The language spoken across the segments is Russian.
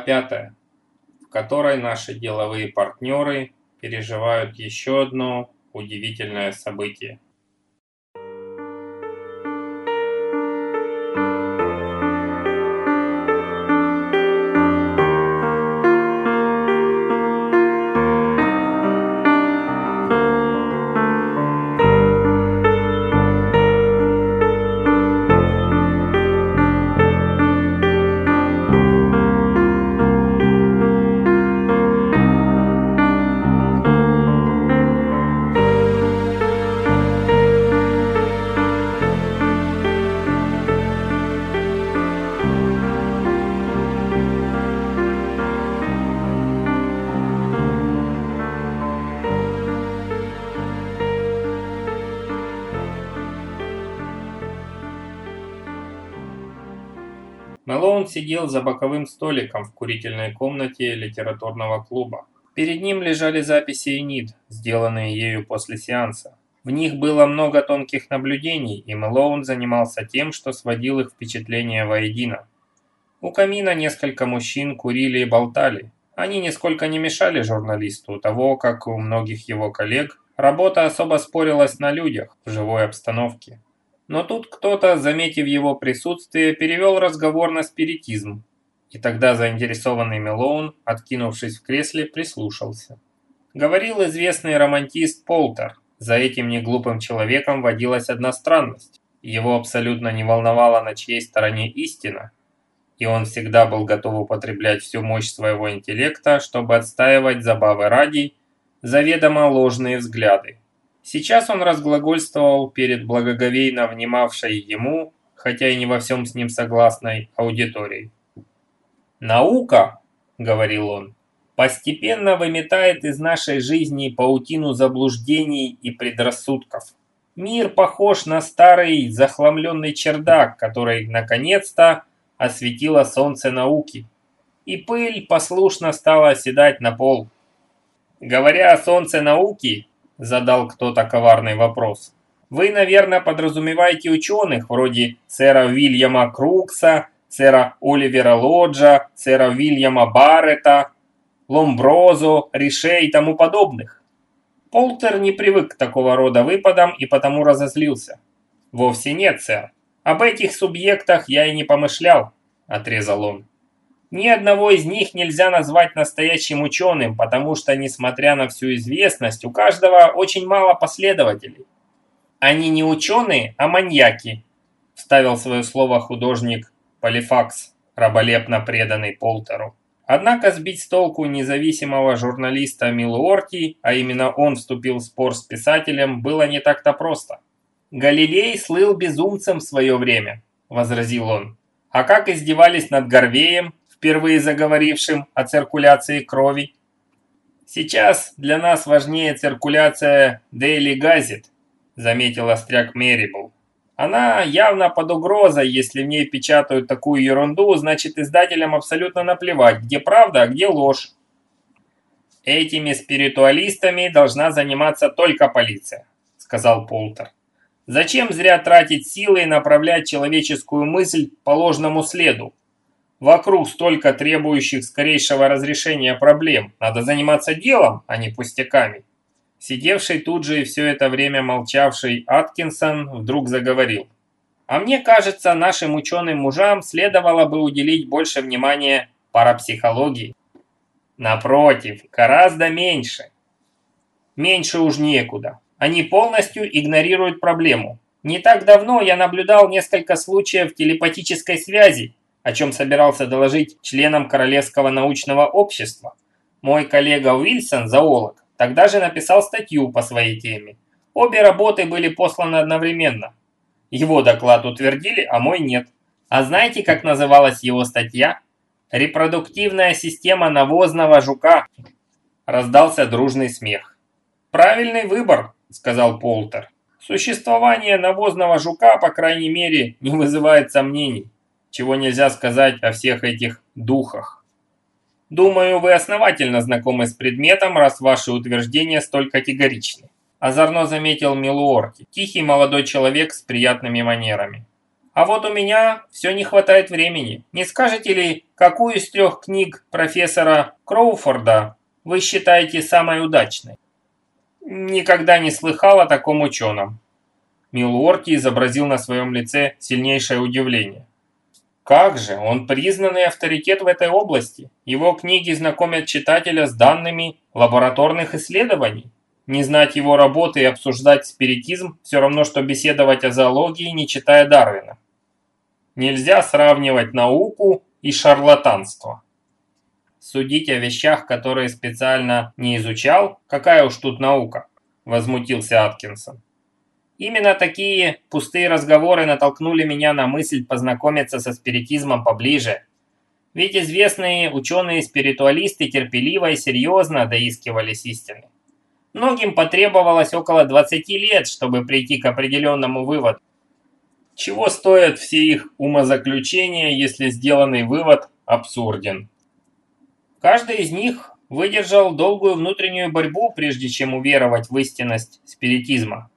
5, в которой наши деловые партнеры переживают еще одно удивительное событие. Мэлоун сидел за боковым столиком в курительной комнате литературного клуба. Перед ним лежали записи Энид, сделанные ею после сеанса. В них было много тонких наблюдений, и Мэлоун занимался тем, что сводил их впечатления воедино. У камина несколько мужчин курили и болтали. Они нисколько не мешали журналисту, того, как у многих его коллег, работа особо спорилась на людях, в живой обстановке. Но тут кто-то, заметив его присутствие, перевел разговор на спиритизм. И тогда заинтересованный Мелоун, откинувшись в кресле, прислушался. Говорил известный романтист Полтер. За этим неглупым человеком водилась одна странность. Его абсолютно не волновало, на чьей стороне истина, и он всегда был готов употреблять всю мощь своего интеллекта, чтобы отстаивать забавы ради заведомо ложные взгляды. Сейчас он разглагольствовал перед благоговейно внимавшей ему, хотя и не во всем с ним согласной, аудиторией. «Наука», — говорил он, — «постепенно выметает из нашей жизни паутину заблуждений и предрассудков. Мир похож на старый захламленный чердак, который, наконец-то, осветило солнце науки, и пыль послушно стала оседать на пол. Говоря о солнце науки, задал кто-то коварный вопрос. Вы, наверное, подразумеваете ученых вроде сэра Уильяма Крукса, сэра Оливера Лоджа, сэра Уильяма Баррета, Ломброзо, Рише и тому подобных. Полтер не привык к такого рода выпадам и потому разозлился. «Вовсе нет, сэр. Об этих субъектах я и не помышлял», – отрезал он. Ни одного из них нельзя назвать настоящим ученым, потому что, несмотря на всю известность, у каждого очень мало последователей. Они не ученые, а маньяки, вставил свое слово художник Полифакс, раболепно преданный Полтеру. Однако сбить с толку независимого журналиста Милуорти, а именно он вступил в спор с писателем, было не так-то просто. «Галилей слыл безумцем в свое время», – возразил он. «А как издевались над Горвеем, впервые заговорившим о циркуляции крови. «Сейчас для нас важнее циркуляция Daily Gazette», заметил остряк Мерибл. «Она явно под угрозой, если в ней печатают такую ерунду, значит издателям абсолютно наплевать, где правда, а где ложь. «Этими спиритуалистами должна заниматься только полиция», — сказал Полтер. «Зачем зря тратить силы и направлять человеческую мысль по ложному следу? Вокруг столько требующих скорейшего разрешения проблем. Надо заниматься делом, а не пустяками. Сидевший тут же и все это время молчавший Аткинсон вдруг заговорил. А мне кажется, нашим ученым-мужам следовало бы уделить больше внимания парапсихологии. Напротив, гораздо меньше. Меньше уж некуда. Они полностью игнорируют проблему. Не так давно я наблюдал несколько случаев телепатической связи, о чем собирался доложить членам Королевского научного общества. Мой коллега Уильсон, зоолог, тогда же написал статью по своей теме. Обе работы были посланы одновременно. Его доклад утвердили, а мой нет. А знаете, как называлась его статья? «Репродуктивная система навозного жука». Раздался дружный смех. «Правильный выбор», — сказал Полтер. «Существование навозного жука, по крайней мере, не вызывает сомнений чего нельзя сказать о всех этих духах. Думаю, вы основательно знакомы с предметом, раз ваши утверждения столь категоричны. Озорно заметил Милуорти, тихий молодой человек с приятными манерами. А вот у меня все не хватает времени. Не скажете ли, какую из трех книг профессора Кроуфорда вы считаете самой удачной? Никогда не слыхал о таком ученом. Милуорти изобразил на своем лице сильнейшее удивление. Как же, он признанный авторитет в этой области. Его книги знакомят читателя с данными лабораторных исследований. Не знать его работы и обсуждать спиритизм все равно, что беседовать о зоологии, не читая Дарвина. Нельзя сравнивать науку и шарлатанство. Судить о вещах, которые специально не изучал, какая уж тут наука, возмутился Аткинсон. Именно такие пустые разговоры натолкнули меня на мысль познакомиться со спиритизмом поближе. Ведь известные ученые-спиритуалисты терпеливо и серьезно доискивались истины. Многим потребовалось около 20 лет, чтобы прийти к определенному выводу. Чего стоят все их умозаключения, если сделанный вывод абсурден? Каждый из них выдержал долгую внутреннюю борьбу, прежде чем уверовать в истинность спиритизма.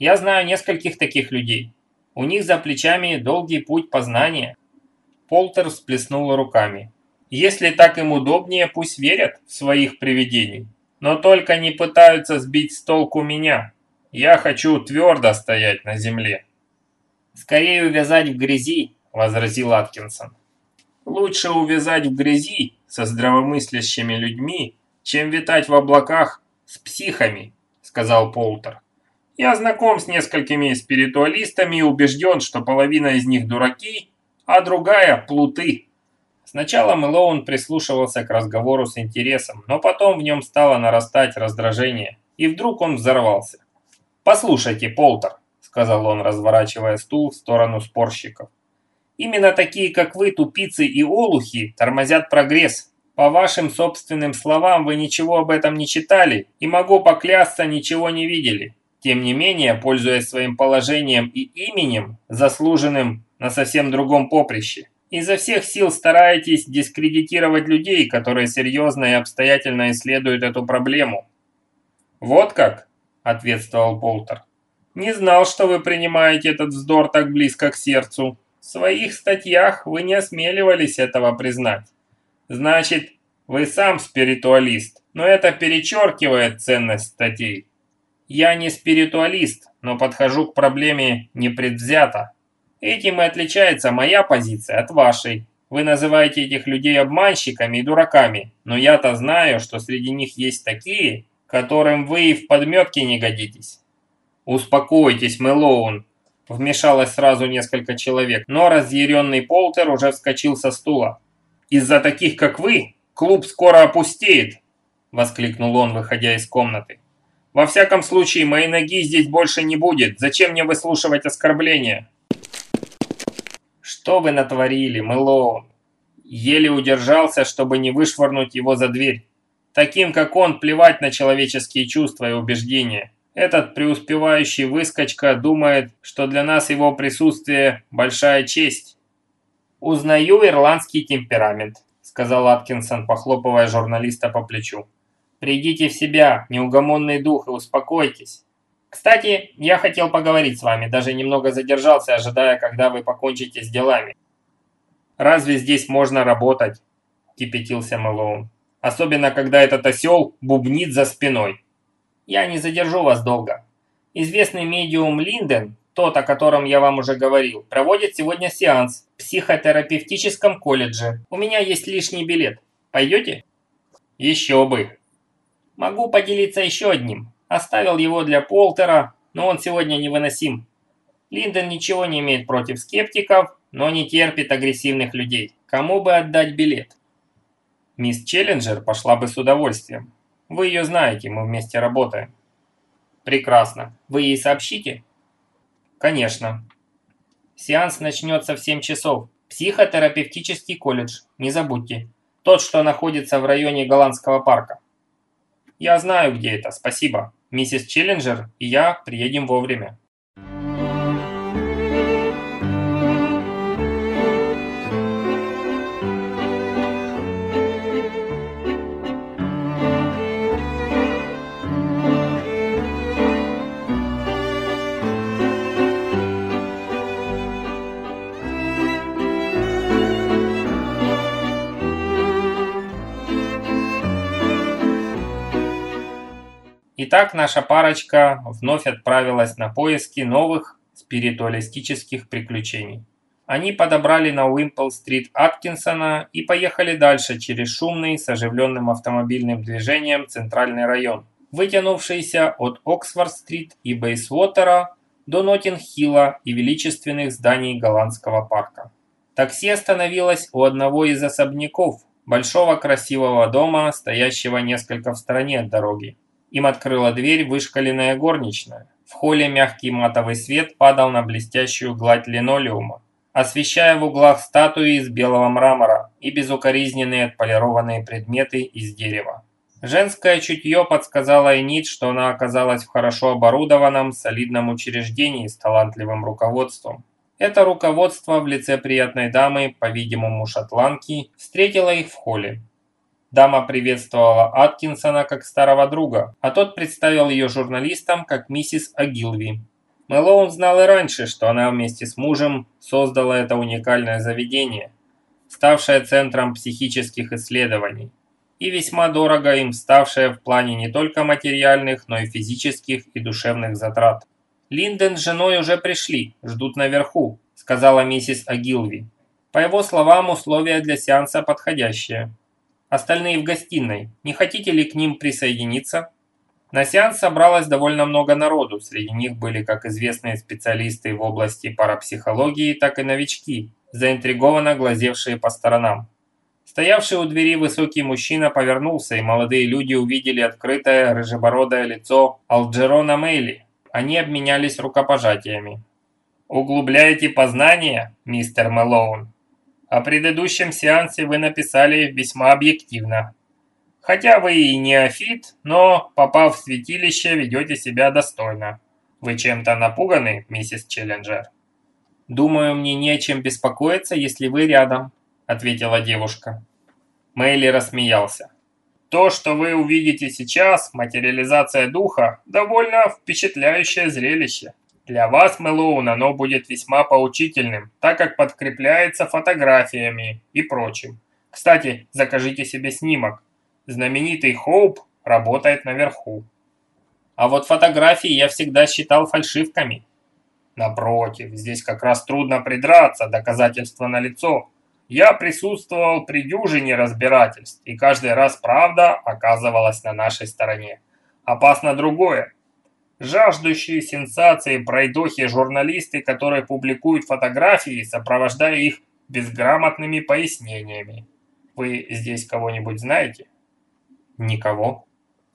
Я знаю нескольких таких людей. У них за плечами долгий путь познания. Полтер всплеснул руками. Если так им удобнее, пусть верят в своих привидений. Но только не пытаются сбить с толку меня. Я хочу твердо стоять на земле. «Скорее увязать в грязи», – возразил Аткинсон. «Лучше увязать в грязи со здравомыслящими людьми, чем витать в облаках с психами», – сказал Полтер. Я знаком с несколькими спиритуалистами и убежден, что половина из них дураки, а другая – плуты. Сначала Мэлоун прислушивался к разговору с интересом, но потом в нем стало нарастать раздражение, и вдруг он взорвался. «Послушайте, Полтер», – сказал он, разворачивая стул в сторону спорщиков. «Именно такие, как вы, тупицы и олухи, тормозят прогресс. По вашим собственным словам, вы ничего об этом не читали, и могу поклясться, ничего не видели. Тем не менее, пользуясь своим положением и именем, заслуженным на совсем другом поприще, изо всех сил стараетесь дискредитировать людей, которые серьезно и обстоятельно исследуют эту проблему. «Вот как?» – ответствовал Полтер. «Не знал, что вы принимаете этот вздор так близко к сердцу. В своих статьях вы не осмеливались этого признать. Значит, вы сам спиритуалист, но это перечеркивает ценность статей. Я не спиритуалист, но подхожу к проблеме непредвзято. Этим и отличается моя позиция от вашей. Вы называете этих людей обманщиками и дураками, но я-то знаю, что среди них есть такие, которым вы и в подметке не годитесь. Успокойтесь, Мэлоун, вмешалось сразу несколько человек, но разъяренный Полтер уже вскочил со стула. «Из-за таких, как вы, клуб скоро опустеет!» – воскликнул он, выходя из комнаты. Во всяком случае, моей ноги здесь больше не будет. Зачем мне выслушивать оскорбления? Что вы натворили, Мэлоун? Еле удержался, чтобы не вышвырнуть его за дверь. Таким, как он, плевать на человеческие чувства и убеждения. Этот преуспевающий выскочка думает, что для нас его присутствие – большая честь. «Узнаю ирландский темперамент», – сказал Аткинсон, похлопывая журналиста по плечу. Придите в себя, неугомонный дух, и успокойтесь. Кстати, я хотел поговорить с вами, даже немного задержался, ожидая, когда вы покончите с делами. Разве здесь можно работать? Кипятился Мэлоун. Особенно, когда этот осел бубнит за спиной. Я не задержу вас долго. Известный медиум Линден, тот, о котором я вам уже говорил, проводит сегодня сеанс в психотерапевтическом колледже. У меня есть лишний билет. Пойдете? Еще бы, Могу поделиться еще одним. Оставил его для Полтера, но он сегодня невыносим. Линдон ничего не имеет против скептиков, но не терпит агрессивных людей. Кому бы отдать билет? Мисс Челленджер пошла бы с удовольствием. Вы ее знаете, мы вместе работаем. Прекрасно. Вы ей сообщите? Конечно. Сеанс начнется в 7 часов. Психотерапевтический колледж. Не забудьте. Тот, что находится в районе Голландского парка. «Я знаю, где это, спасибо. Миссис Челленджер и я приедем вовремя». Итак, наша парочка вновь отправилась на поиски новых спиритуалистических приключений. Они подобрали на Уимпл-стрит Аткинсона и поехали дальше через шумный с оживленным автомобильным движением центральный район, вытянувшийся от Оксфорд-стрит и Бейсвотера до Нотинг-Хилла и величественных зданий голландского парка. Такси остановилось у одного из особняков, большого красивого дома, стоящего несколько в стороне от дороги. Им открыла дверь вышкаленная горничная. В холле мягкий матовый свет падал на блестящую гладь линолеума, освещая в углах статуи из белого мрамора и безукоризненные отполированные предметы из дерева. Женское чутье подсказало Энит, что она оказалась в хорошо оборудованном, солидном учреждении с талантливым руководством. Это руководство в лице приятной дамы, по-видимому шотландки, встретило их в холле. Дама приветствовала Аткинсона как старого друга, а тот представил ее журналистам как миссис Агилви. Мэлоун знал и раньше, что она вместе с мужем создала это уникальное заведение, ставшее центром психических исследований, и весьма дорого им ставшее в плане не только материальных, но и физических и душевных затрат. «Линден с женой уже пришли, ждут наверху», – сказала миссис Агилви. По его словам, условия для сеанса подходящие. Остальные в гостиной. Не хотите ли к ним присоединиться? На сеанс собралось довольно много народу. Среди них были как известные специалисты в области парапсихологии, так и новички, заинтригованно глазевшие по сторонам. Стоявший у двери высокий мужчина повернулся, и молодые люди увидели открытое рыжебородое лицо Алджерона Мейли. Они обменялись рукопожатиями. «Углубляете познание, мистер Мэлоун?» О предыдущем сеансе вы написали весьма объективно. Хотя вы и неофит, но, попав в святилище, ведете себя достойно. Вы чем-то напуганы, миссис Челленджер? «Думаю, мне не о чем беспокоиться, если вы рядом», — ответила девушка. Мэйли рассмеялся. «То, что вы увидите сейчас, материализация духа, довольно впечатляющее зрелище. Для вас, Мэлоун, оно будет весьма поучительным, так как подкрепляется фотографиями и прочим. Кстати, закажите себе снимок. Знаменитый Хоуп работает наверху. А вот фотографии я всегда считал фальшивками. Напротив, здесь как раз трудно придраться, доказательства налицо. Я присутствовал при дюжине разбирательств, и каждый раз правда оказывалась на нашей стороне. Опасно другое. Жаждущие сенсации пройдохи журналисты, которые публикуют фотографии, сопровождая их безграмотными пояснениями. Вы здесь кого-нибудь знаете? Никого.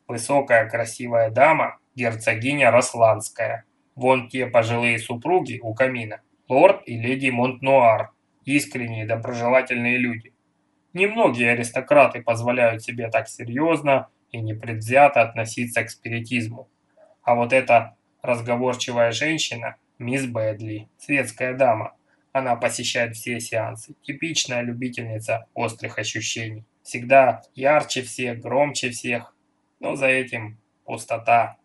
Высокая красивая дама, герцогиня Росландская. Вон те пожилые супруги у камина. Лорд и леди Монтнуар. Искренние доброжелательные люди. Немногие аристократы позволяют себе так серьезно и непредвзято относиться к спиритизму. А вот эта разговорчивая женщина, мисс Бэдли, светская дама, она посещает все сеансы. Типичная любительница острых ощущений. Всегда ярче всех, громче всех. Но за этим пустота.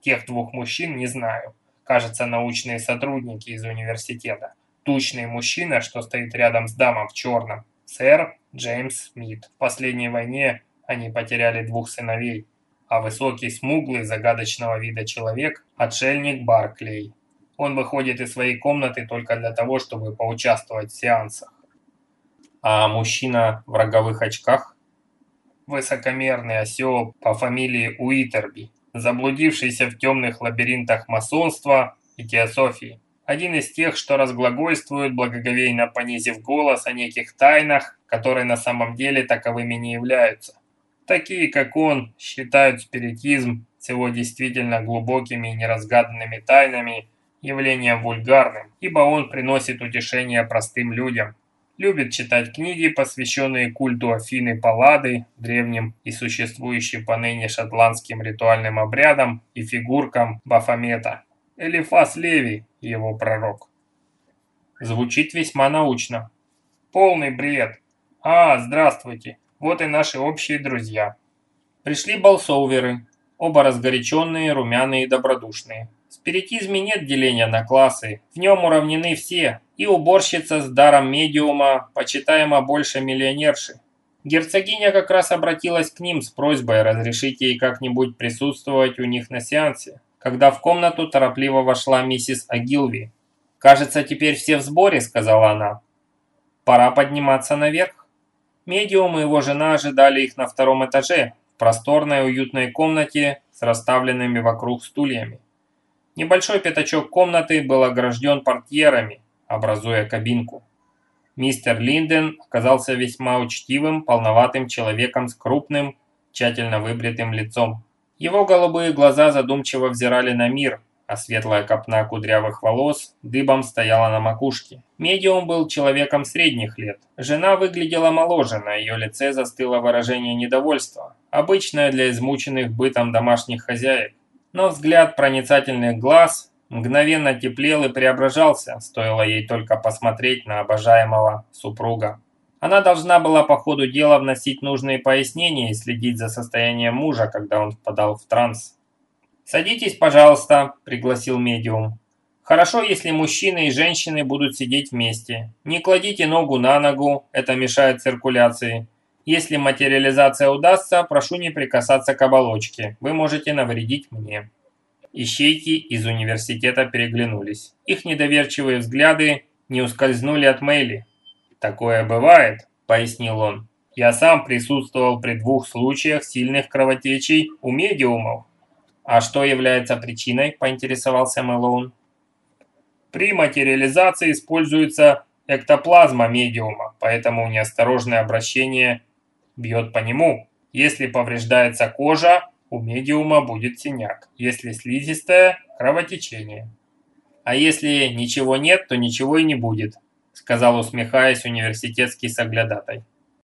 Тех двух мужчин не знаю. Кажется, научные сотрудники из университета. Тучный мужчина, что стоит рядом с дамом в черном. Сэр Джеймс Смит. В последней войне они потеряли двух сыновей а высокий, смуглый, загадочного вида человек – отшельник Барклей. Он выходит из своей комнаты только для того, чтобы поучаствовать в сеансах. А мужчина в роговых очках – высокомерный осел по фамилии Уитерби, заблудившийся в темных лабиринтах масонства и теософии. Один из тех, что разглагольствуют, благоговейно понизив голос о неких тайнах, которые на самом деле таковыми не являются. Такие, как он, считают спиритизм с его действительно глубокими и неразгаданными тайнами явлением вульгарным, ибо он приносит утешение простым людям. Любит читать книги, посвященные культу Афины Паллады, древним и существующим поныне шотландским ритуальным обрядам и фигуркам Бафомета. Элифас Леви, его пророк. Звучит весьма научно. Полный бред. А, здравствуйте. Вот и наши общие друзья. Пришли болсоуверы, оба разгоряченные, румяные и добродушные. В спиритизме нет деления на классы, в нем уравнены все, и уборщица с даром медиума почитаема больше миллионерши. Герцогиня как раз обратилась к ним с просьбой разрешить ей как-нибудь присутствовать у них на сеансе, когда в комнату торопливо вошла миссис Агилви. «Кажется, теперь все в сборе», — сказала она. «Пора подниматься наверх». Медиум и его жена ожидали их на втором этаже, в просторной уютной комнате с расставленными вокруг стульями. Небольшой пятачок комнаты был огражден портьерами, образуя кабинку. Мистер Линден оказался весьма учтивым, полноватым человеком с крупным, тщательно выбритым лицом. Его голубые глаза задумчиво взирали на мир, а светлая копна кудрявых волос дыбом стояла на макушке. Медиум был человеком средних лет. Жена выглядела моложе, на ее лице застыло выражение недовольства, обычное для измученных бытом домашних хозяек. Но взгляд проницательных глаз мгновенно теплел и преображался, стоило ей только посмотреть на обожаемого супруга. Она должна была по ходу дела вносить нужные пояснения и следить за состоянием мужа, когда он впадал в транс. «Садитесь, пожалуйста», – пригласил медиум. «Хорошо, если мужчины и женщины будут сидеть вместе. Не кладите ногу на ногу, это мешает циркуляции. Если материализация удастся, прошу не прикасаться к оболочке, вы можете навредить мне». Ищейки из университета переглянулись. Их недоверчивые взгляды не ускользнули от Мэйли. «Такое бывает», – пояснил он. «Я сам присутствовал при двух случаях сильных кровотечей у медиумов». «А что является причиной?» – поинтересовался Мэлоун. «При материализации используется эктоплазма медиума, поэтому неосторожное обращение бьет по нему. Если повреждается кожа, у медиума будет синяк, если слизистая – кровотечение. А если ничего нет, то ничего и не будет, сказал усмехаясь университетский соглядатай.